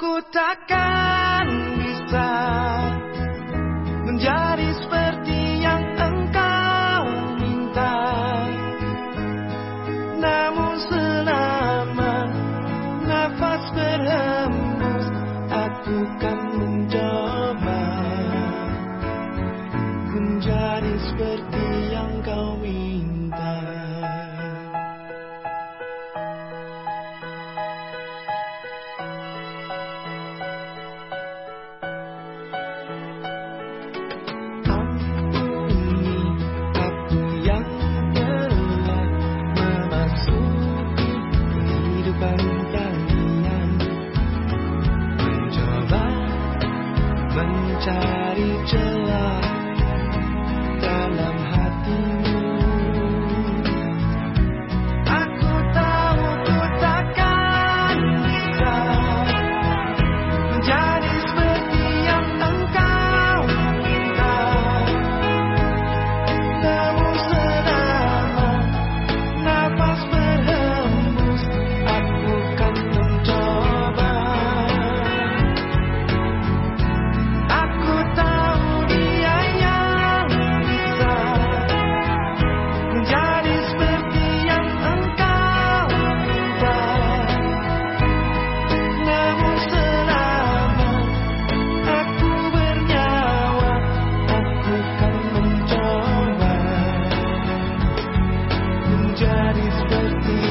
ku takkan bisa menjadi seperti yang engkau minta. Namun selama nafas berhembus aku kan mencoba. Menjadi seperti mencari celah. always first